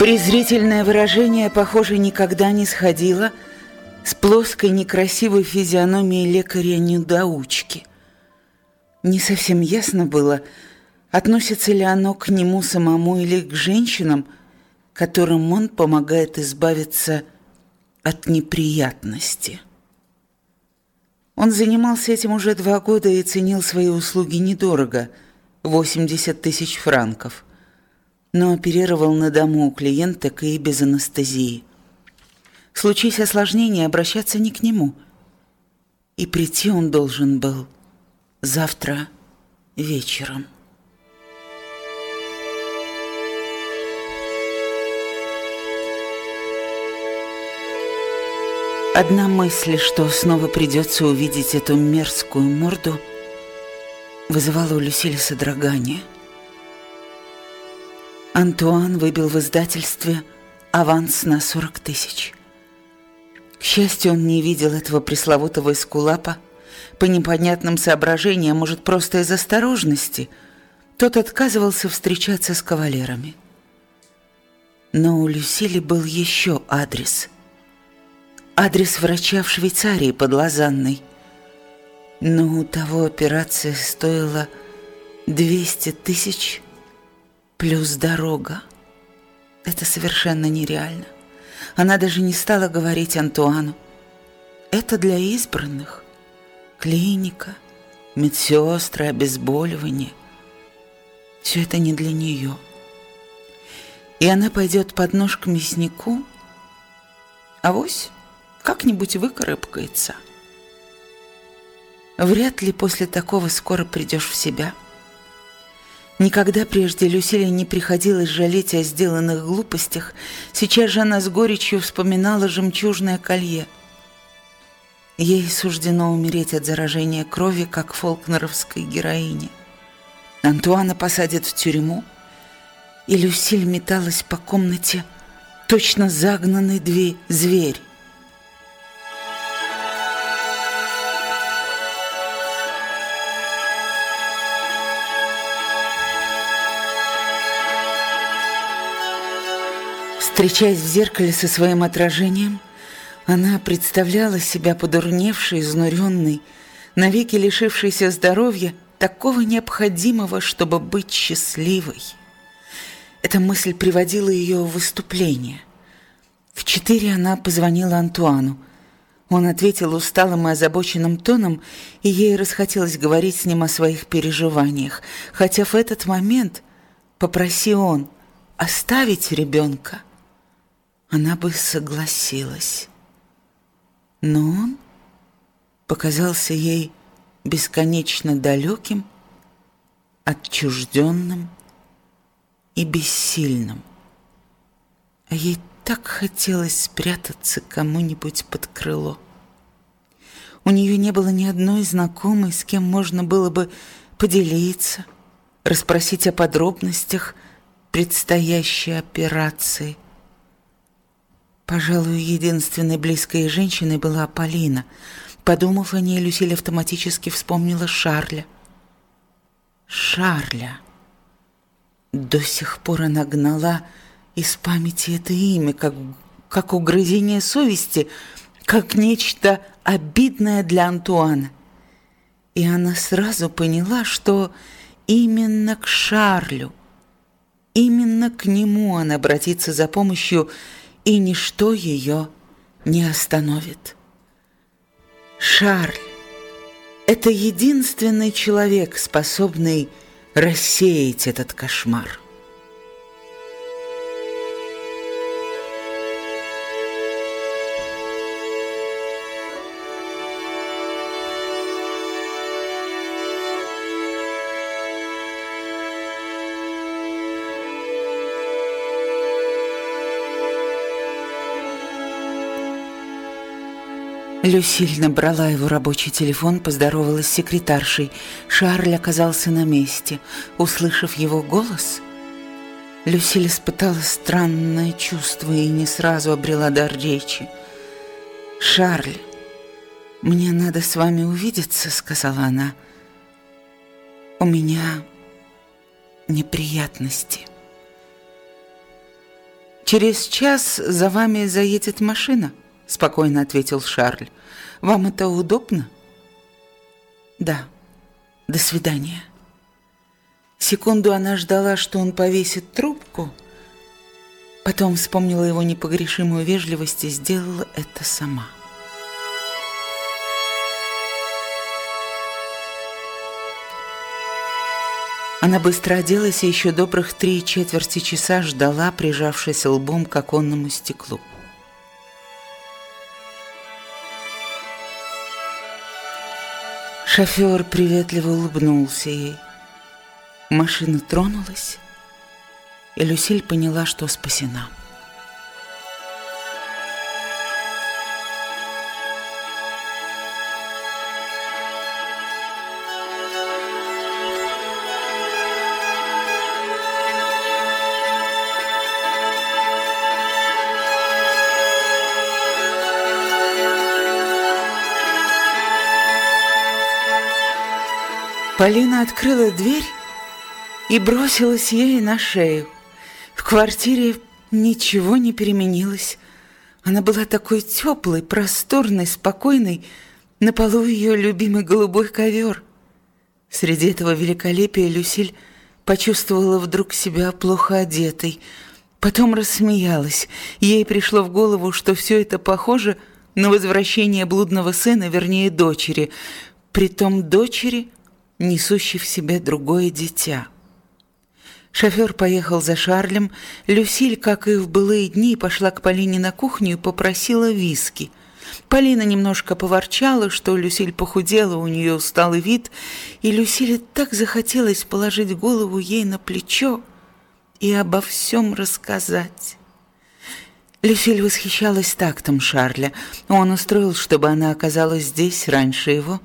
Презрительное выражение, похоже, никогда не сходило с плоской некрасивой физиономией лекаря-недоучки. Не совсем ясно было, относится ли оно к нему самому или к женщинам, которым он помогает избавиться от неприятности. Он занимался этим уже два года и ценил свои услуги недорого – 80 тысяч франков. Но оперировал на дому у клиенток и без анестезии. Случись осложнение, обращаться не к нему. И прийти он должен был завтра вечером. Одна мысль, что снова придется увидеть эту мерзкую морду, вызывала у Люсили содрогание. Антуан выбил в издательстве аванс на 40 тысяч. К счастью, он не видел этого пресловутого эскулапа. По непонятным соображениям, может, просто из осторожности, тот отказывался встречаться с кавалерами. Но у Люсили был еще адрес – адрес врача в Швейцарии под Лозанной. Но у того операция стоила 200 тысяч плюс дорога. Это совершенно нереально. Она даже не стала говорить Антуану. Это для избранных. Клиника, медсестры, обезболивание. Все это не для нее. И она пойдет под нож к мяснику, авось как-нибудь выкарабкается. Вряд ли после такого скоро придешь в себя. Никогда прежде Люсиле не приходилось жалеть о сделанных глупостях. Сейчас же она с горечью вспоминала жемчужное колье. Ей суждено умереть от заражения крови, как фолкнеровской героине. Антуана посадят в тюрьму, и Люсиль металась по комнате, точно загнанный две зверь. Встречаясь в зеркале со своим отражением, она представляла себя подурневшей, изнуренной, навеки лишившейся здоровья, такого необходимого, чтобы быть счастливой. Эта мысль приводила ее в выступление. В четыре она позвонила Антуану. Он ответил усталым и озабоченным тоном, и ей расхотелось говорить с ним о своих переживаниях, хотя в этот момент, попроси он, оставить ребенка – она бы согласилась. Но он показался ей бесконечно далеким, отчужденным и бессильным. А ей так хотелось спрятаться кому-нибудь под крыло. У нее не было ни одной знакомой, с кем можно было бы поделиться, расспросить о подробностях предстоящей операции – Пожалуй, единственной близкой женщиной была Полина. Подумав о ней, Люсиль автоматически вспомнила Шарля. Шарля. До сих пор она гнала из памяти это имя, как, как угрызение совести, как нечто обидное для Антуана. И она сразу поняла, что именно к Шарлю, именно к нему она обратится за помощью и ничто ее не остановит. Шарль – это единственный человек, способный рассеять этот кошмар. Люсиль набрала его рабочий телефон, поздоровалась с секретаршей. Шарль оказался на месте. Услышав его голос, Люсиль испытала странное чувство и не сразу обрела дар речи. «Шарль, мне надо с вами увидеться», — сказала она. «У меня неприятности». «Через час за вами заедет машина», – спокойно ответил Шарль. «Вам это удобно?» «Да. До свидания». Секунду она ждала, что он повесит трубку, потом вспомнила его непогрешимую вежливость и сделала это сама. Она быстро оделась и еще добрых три четверти часа ждала, прижавшись лбом к оконному стеклу. Шофер приветливо улыбнулся ей. Машина тронулась, и Люсиль поняла, что спасена. Полина открыла дверь и бросилась ей на шею. В квартире ничего не переменилось. Она была такой теплой, просторной, спокойной. На полу ее любимый голубой ковер. Среди этого великолепия Люсиль почувствовала вдруг себя плохо одетой. Потом рассмеялась. Ей пришло в голову, что все это похоже на возвращение блудного сына, вернее, дочери. Притом дочери – несущий в себе другое дитя. Шофер поехал за Шарлем. Люсиль, как и в былые дни, пошла к Полине на кухню и попросила виски. Полина немножко поворчала, что Люсиль похудела, у нее усталый вид, и Люсиле так захотелось положить голову ей на плечо и обо всем рассказать. Люсиль восхищалась тактом Шарля. Он устроил, чтобы она оказалась здесь раньше его,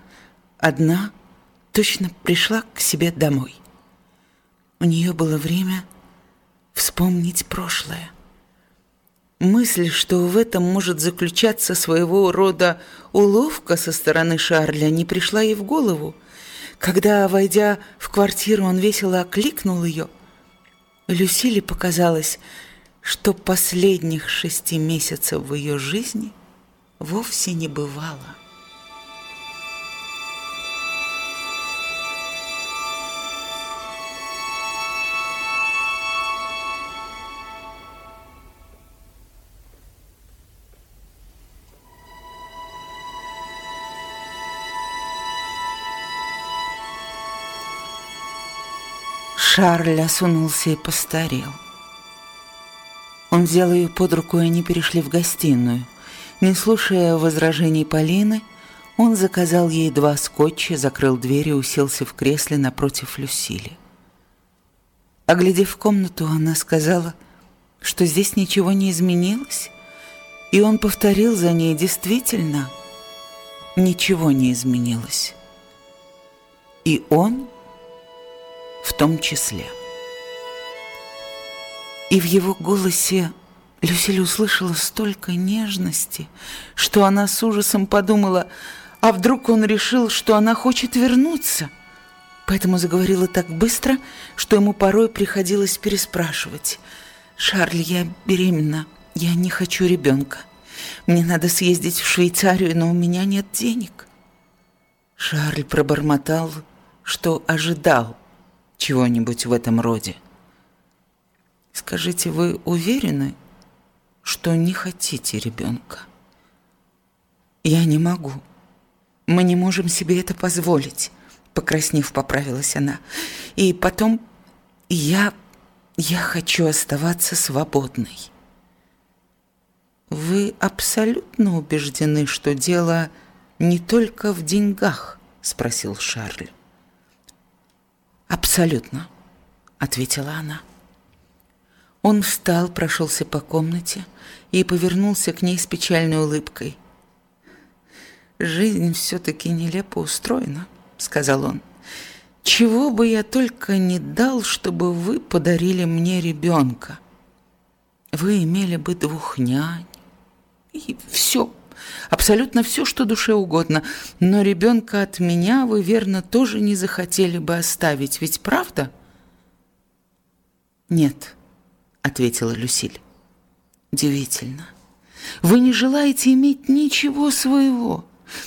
одна – точно пришла к себе домой. У нее было время вспомнить прошлое. Мысль, что в этом может заключаться своего рода уловка со стороны Шарля, не пришла ей в голову. Когда, войдя в квартиру, он весело окликнул ее, Люсиле показалось, что последних шести месяцев в ее жизни вовсе не бывало. Шарль осунулся и постарел. Он взял ее под руку, и они перешли в гостиную. Не слушая возражений Полины, он заказал ей два скотча, закрыл дверь и уселся в кресле напротив Люсили. Оглядев комнату, она сказала, что здесь ничего не изменилось, и он повторил за ней действительно, ничего не изменилось. И он в том числе. И в его голосе Люсиль услышала столько нежности, что она с ужасом подумала, а вдруг он решил, что она хочет вернуться. Поэтому заговорила так быстро, что ему порой приходилось переспрашивать. «Шарль, я беременна, я не хочу ребенка. Мне надо съездить в Швейцарию, но у меня нет денег». Шарль пробормотал, что ожидал чего-нибудь в этом роде. Скажите, вы уверены, что не хотите ребенка? Я не могу. Мы не можем себе это позволить, покраснев, поправилась она. И потом я я хочу оставаться свободной. Вы абсолютно убеждены, что дело не только в деньгах, спросил Шарль. «Абсолютно», — ответила она. Он встал, прошелся по комнате и повернулся к ней с печальной улыбкой. «Жизнь все-таки нелепо устроена», — сказал он. «Чего бы я только не дал, чтобы вы подарили мне ребенка. Вы имели бы двух нянь, и все, абсолютно все, что душе угодно. Но ребенка от меня вы, верно, тоже не захотели бы оставить, ведь правда? Нет, ответила Люсиль. Удивительно. Вы не желаете иметь ничего своего,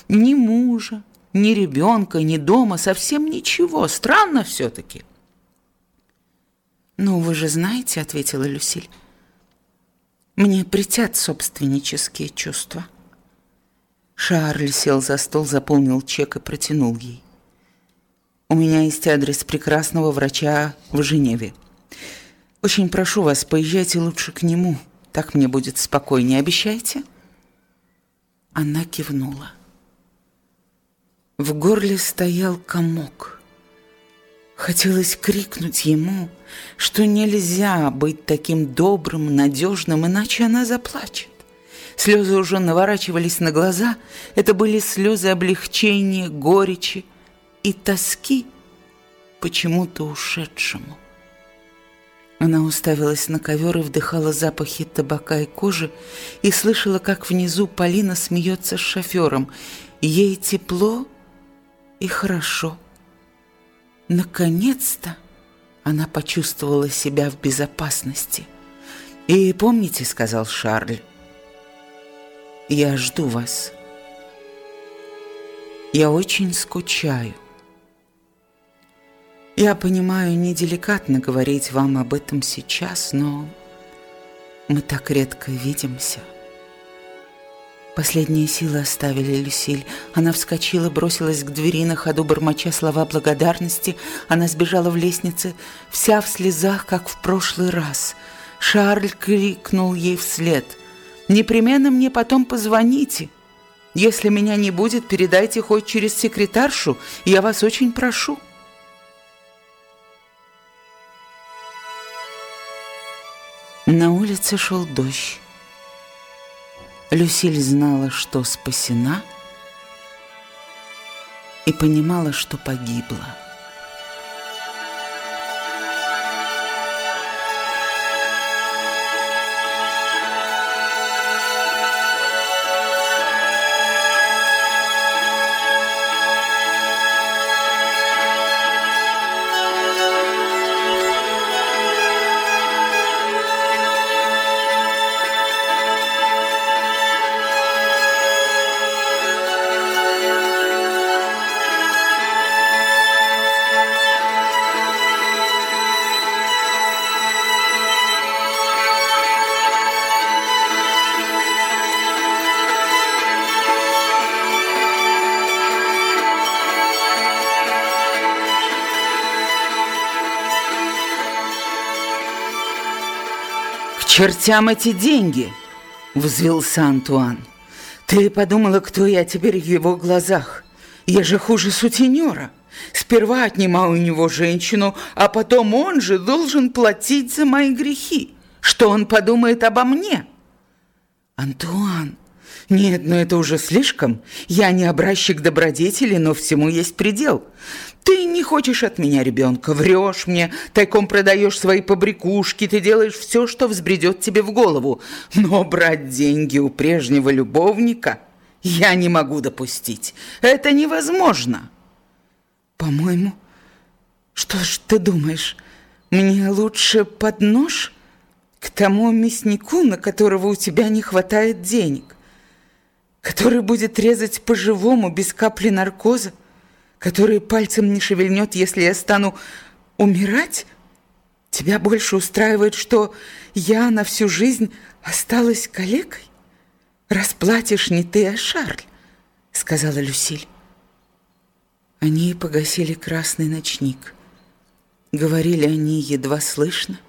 ни мужа, ни ребенка, ни дома, совсем ничего. Странно все-таки. «Ну, вы же знаете», — ответила Люсиль, — «мне притят собственнические чувства». Шарль сел за стол, заполнил чек и протянул ей. «У меня есть адрес прекрасного врача в Женеве. Очень прошу вас, поезжайте лучше к нему. Так мне будет спокойнее, обещаете?» Она кивнула. В горле стоял комок. Хотелось крикнуть ему, что нельзя быть таким добрым, надежным, иначе она заплачет. Слезы уже наворачивались на глаза. Это были слезы облегчения, горечи и тоски почему-то ушедшему. Она уставилась на ковер и вдыхала запахи табака и кожи и слышала, как внизу Полина смеется с шофером. Ей тепло и хорошо. Наконец-то она почувствовала себя в безопасности. «И помните, — сказал Шарль, я жду вас. Я очень скучаю. Я понимаю, неделикатно говорить вам об этом сейчас, но мы так редко видимся. Последние силы оставили Люсиль. Она вскочила, бросилась к двери на ходу, бормоча слова благодарности. Она сбежала в лестнице, вся в слезах, как в прошлый раз. Шарль крикнул ей вслед – Непременно мне потом позвоните. Если меня не будет, передайте хоть через секретаршу, я вас очень прошу». На улице шел дождь. Люсиль знала, что спасена, и понимала, что погибла. Чертям эти деньги!» — взвился Антуан. «Ты подумала, кто я теперь в его глазах? Я же хуже сутенера. Сперва отнимаю у него женщину, а потом он же должен платить за мои грехи. Что он подумает обо мне?» «Антуан, нет, но это уже слишком. Я не образчик добродетели, но всему есть предел. Ты не хочешь от меня ребенка, врешь мне, тайком продаешь свои побрякушки, ты делаешь все, что взбредет тебе в голову. Но брать деньги у прежнего любовника я не могу допустить. Это невозможно. По-моему, что ж ты думаешь, мне лучше под нож к тому мяснику, на которого у тебя не хватает денег, который будет резать по-живому без капли наркоза? который пальцем не шевельнет, если я стану умирать? Тебя больше устраивает, что я на всю жизнь осталась калекой? Расплатишь не ты, а Шарль, сказала Люсиль. Они погасили красный ночник. Говорили они едва слышно.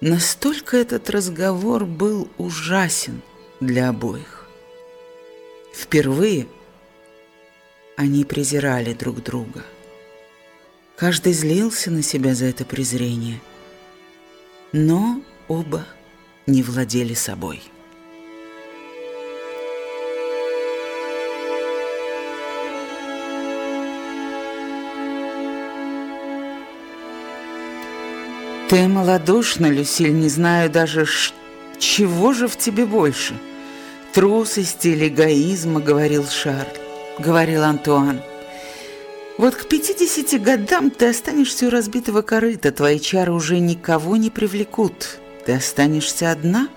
Настолько этот разговор был ужасен для обоих. Впервые они презирали друг друга. Каждый злился на себя за это презрение, но оба не владели собой. Ты малодушна, Люсиль, не знаю даже, чего же в тебе больше. Трусости или эгоизма, говорил Шарль. — говорил Антуан. «Вот к 50 годам ты останешься у разбитого корыта, твои чары уже никого не привлекут. Ты останешься одна,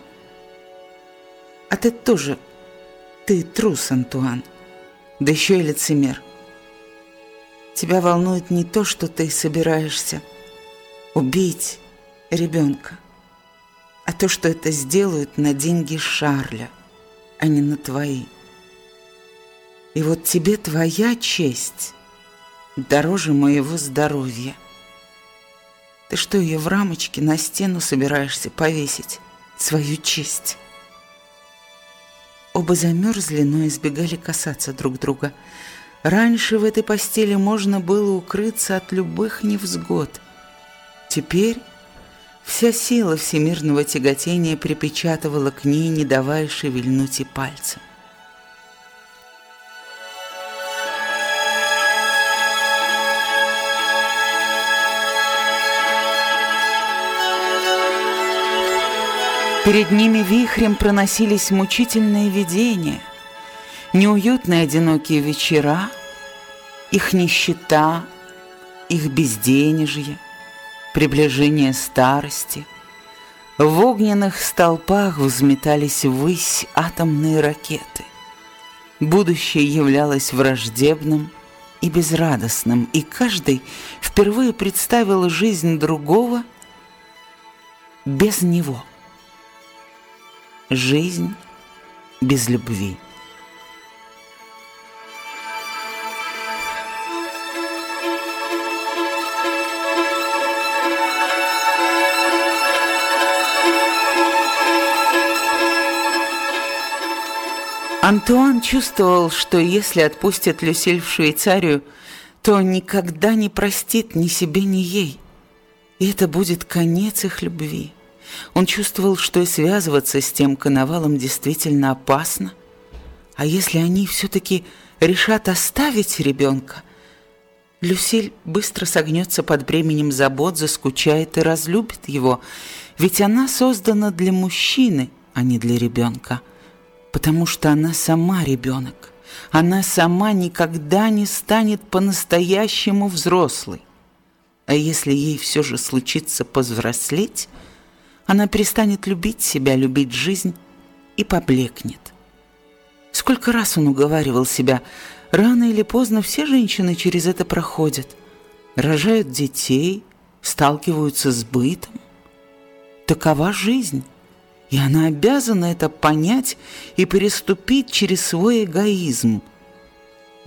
А ты тоже, ты трус, Антуан, да еще и лицемер. Тебя волнует не то, что ты собираешься убить ребенка, а то, что это сделают на деньги Шарля, а не на твои. И вот тебе твоя честь дороже моего здоровья. Ты что, ее в рамочке на стену собираешься повесить? Свою честь? Оба замерзли, но избегали касаться друг друга. Раньше в этой постели можно было укрыться от любых невзгод. Теперь вся сила всемирного тяготения припечатывала к ней, не давая шевельнуть и пальцем. Перед ними вихрем проносились мучительные видения, неуютные одинокие вечера, их нищета, их безденежье, приближение старости. В огненных столпах взметались ввысь атомные ракеты. Будущее являлось враждебным и безрадостным, и каждый впервые представил жизнь другого без него – Жизнь без любви. Антуан чувствовал, что если отпустят Люсиль в Швейцарию, то никогда не простит ни себе, ни ей. И это будет конец их любви. Он чувствовал, что и связываться с тем коновалом действительно опасно. А если они все-таки решат оставить ребенка, Люсиль быстро согнется под бременем забот, заскучает и разлюбит его, ведь она создана для мужчины, а не для ребенка, потому что она сама ребенок. Она сама никогда не станет по-настоящему взрослой. А если ей все же случится повзрослеть – она перестанет любить себя, любить жизнь и поблекнет. Сколько раз он уговаривал себя, рано или поздно все женщины через это проходят, рожают детей, сталкиваются с бытом. Такова жизнь, и она обязана это понять и переступить через свой эгоизм –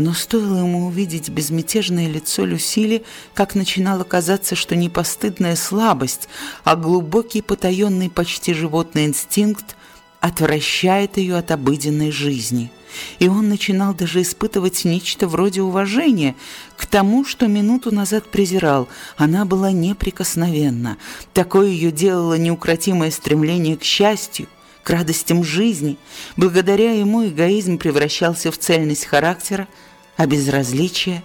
но стоило ему увидеть безмятежное лицо Люсили, как начинало казаться, что не постыдная слабость, а глубокий потаенный почти животный инстинкт отвращает ее от обыденной жизни. И он начинал даже испытывать нечто вроде уважения к тому, что минуту назад презирал. Она была неприкосновенна. Такое ее делало неукротимое стремление к счастью, к радостям жизни. Благодаря ему эгоизм превращался в цельность характера, а безразличие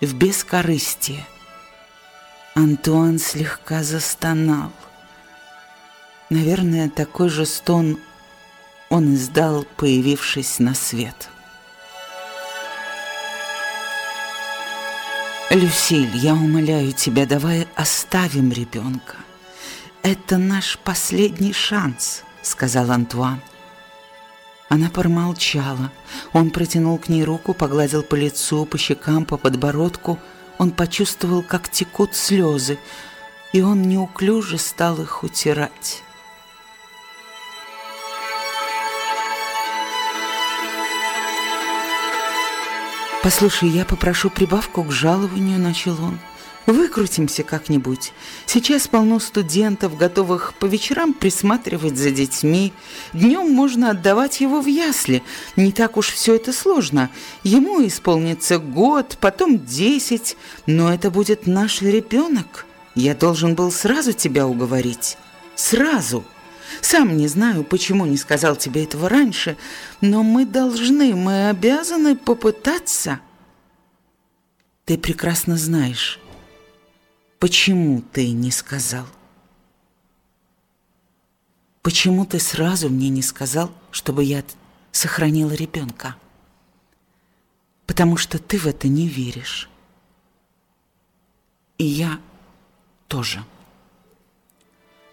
в бескорыстие. Антуан слегка застонал. Наверное, такой же стон он издал, появившись на свет. «Люсиль, я умоляю тебя, давай оставим ребенка. Это наш последний шанс», — сказал Антуан. Она промолчала. Он протянул к ней руку, погладил по лицу, по щекам, по подбородку. Он почувствовал, как текут слезы, и он неуклюже стал их утирать. «Послушай, я попрошу прибавку к жалованию», — начал он. Выкрутимся как-нибудь. Сейчас полно студентов, готовых по вечерам присматривать за детьми. Днем можно отдавать его в ясли. Не так уж все это сложно. Ему исполнится год, потом десять. Но это будет наш ребенок. Я должен был сразу тебя уговорить. Сразу. Сам не знаю, почему не сказал тебе этого раньше, но мы должны, мы обязаны попытаться. Ты прекрасно знаешь, Почему ты не сказал? Почему ты сразу мне не сказал, чтобы я сохранила ребенка? Потому что ты в это не веришь. И я тоже.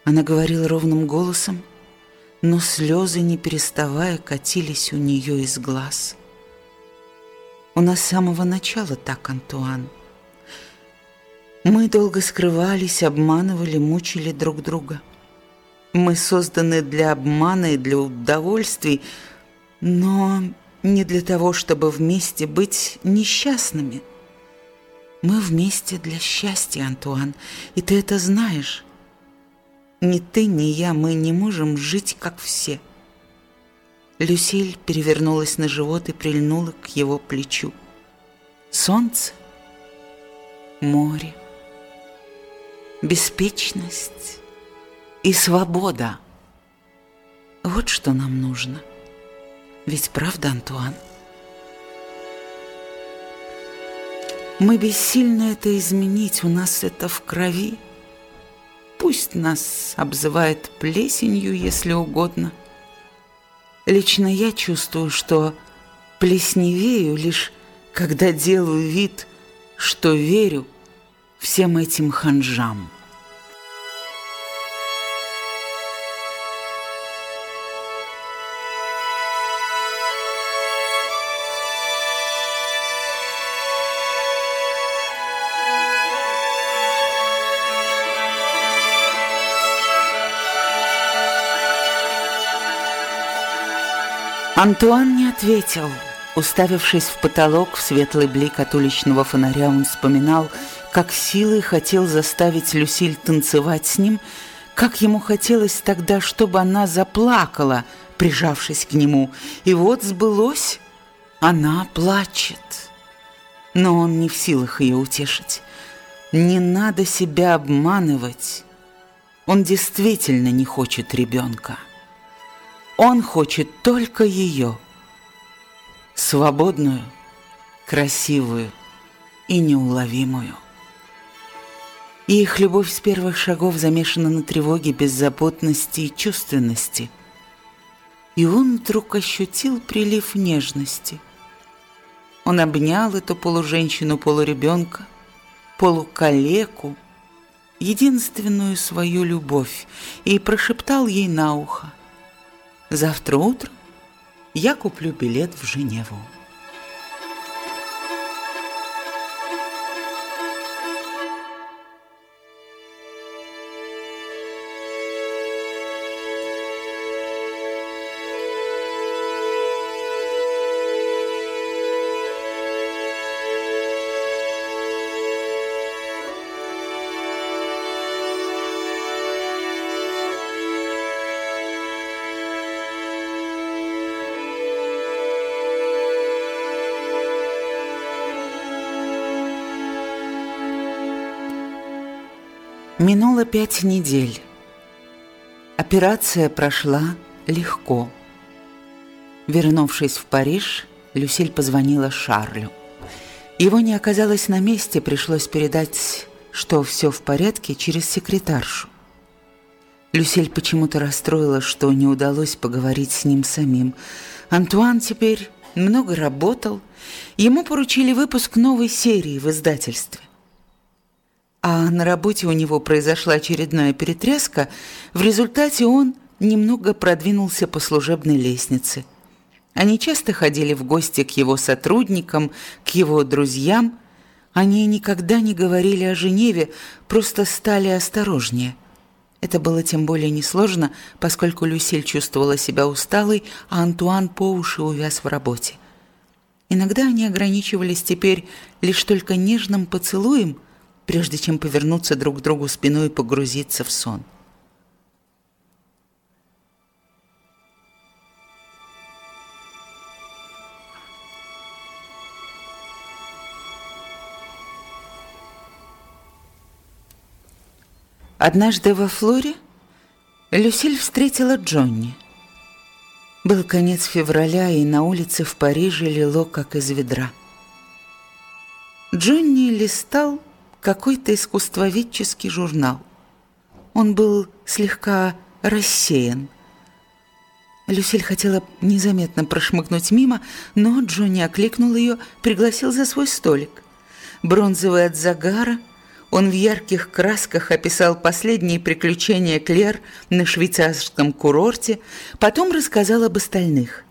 Она говорила ровным голосом, но слезы, не переставая, катились у нее из глаз. У нас с самого начала так, Антуан. Мы долго скрывались, обманывали, мучили друг друга. Мы созданы для обмана и для удовольствий, но не для того, чтобы вместе быть несчастными. Мы вместе для счастья, Антуан, и ты это знаешь. Ни ты, ни я, мы не можем жить, как все. Люсиль перевернулась на живот и прильнула к его плечу. Солнце, море, беспечность и свобода. Вот что нам нужно. Ведь правда, Антуан? Мы бессильны это изменить, у нас это в крови. Пусть нас обзывает плесенью, если угодно. Лично я чувствую, что плесневею лишь когда делаю вид, что верю всем этим ханжам. Антуан не ответил. Уставившись в потолок, в светлый блик от уличного фонаря, он вспоминал, как силой хотел заставить Люсиль танцевать с ним, как ему хотелось тогда, чтобы она заплакала, прижавшись к нему. И вот сбылось, она плачет. Но он не в силах ее утешить. Не надо себя обманывать. Он действительно не хочет ребенка. Он хочет только ее. Свободную, красивую и неуловимую. И их любовь с первых шагов замешана на тревоге, беззаботности и чувственности. И он вдруг ощутил прилив нежности. Он обнял эту полуженщину-полуребенка, полукалеку, единственную свою любовь, и прошептал ей на ухо. Завтра утром я куплю билет в Женеву. Минуло пять недель. Операция прошла легко. Вернувшись в Париж, Люсиль позвонила Шарлю. Его не оказалось на месте, пришлось передать, что все в порядке, через секретаршу. Люсиль почему-то расстроилась, что не удалось поговорить с ним самим. Антуан теперь много работал. Ему поручили выпуск новой серии в издательстве. А на работе у него произошла очередная перетряска, в результате он немного продвинулся по служебной лестнице. Они часто ходили в гости к его сотрудникам, к его друзьям. Они никогда не говорили о Женеве, просто стали осторожнее. Это было тем более несложно, поскольку Люсиль чувствовала себя усталой, а Антуан по уши увяз в работе. Иногда они ограничивались теперь лишь только нежным поцелуем – прежде чем повернуться друг к другу спиной и погрузиться в сон. Однажды во Флоре Люсиль встретила Джонни. Был конец февраля, и на улице в Париже лило, как из ведра. Джонни листал какой-то искусствоведческий журнал. Он был слегка рассеян. Люсиль хотела незаметно прошмыгнуть мимо, но Джонни окликнул ее, пригласил за свой столик. Бронзовый от загара, Он в ярких красках описал последние приключения Клер на швейцарском курорте, потом рассказал об остальных.